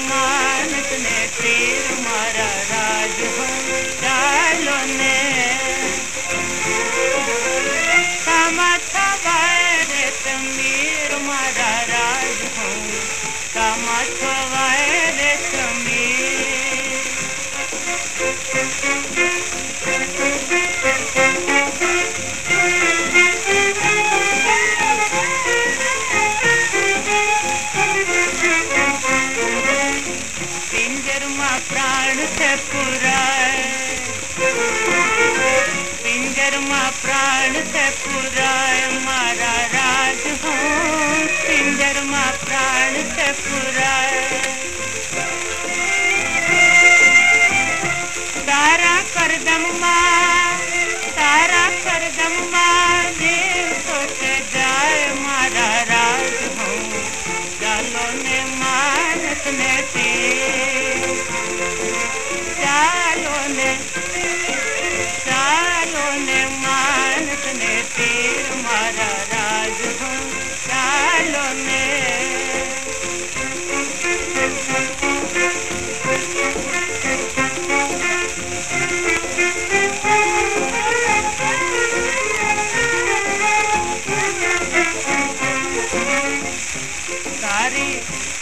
मानस ने तीर मारा राज हो, डालो ने। समता मारा राज हो समत वैरत मीर। प्राण से पुराए। पिंजर माँ प्राण से पुराए मारा राज हो। पिंजर माँ प्राण से पुराए। तारा कर दम तारा कर दम देव सोच मारा राज हो। ने मानस ने तेरे ચાલો ને ચાલો ને માનસ ને તીર મારા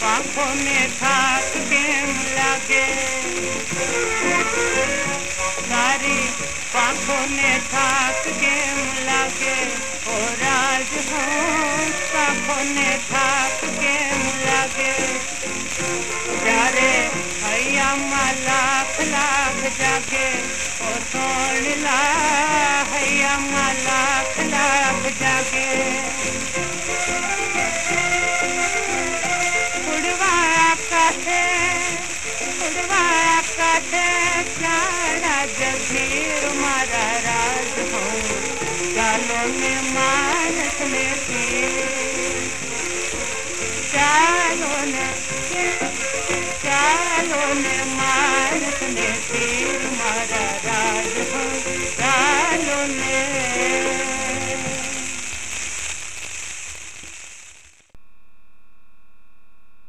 તારી પાંખોને થાક કેમ લાગે તારી પાંખોને થાક કેમ લાગે ઓ રાજ હો પાંખોને થાક કેમ લાગે જ્યારે હૈયામાં લાખ લાખ જાગે ઓ સોણલા હૈયામાં લાખ લાખ જાગે my